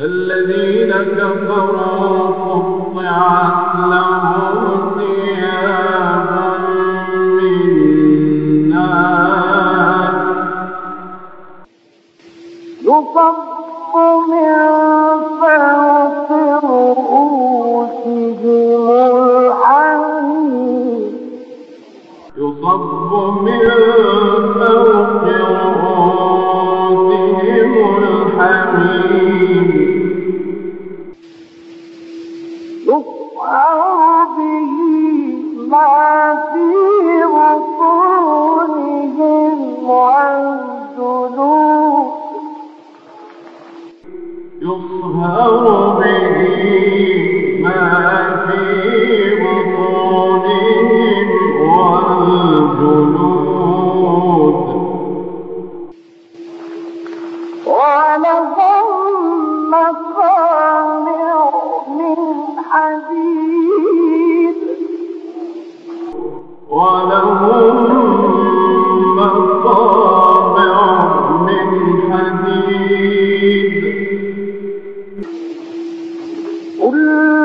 الذين كفروا قطعت لهم ثيابا من نار. يصب من فوق رؤوسهم الحميد. يصب من فوق رؤوسهم الحميد. يسحر به ما في بطونهم عن جنوب به كل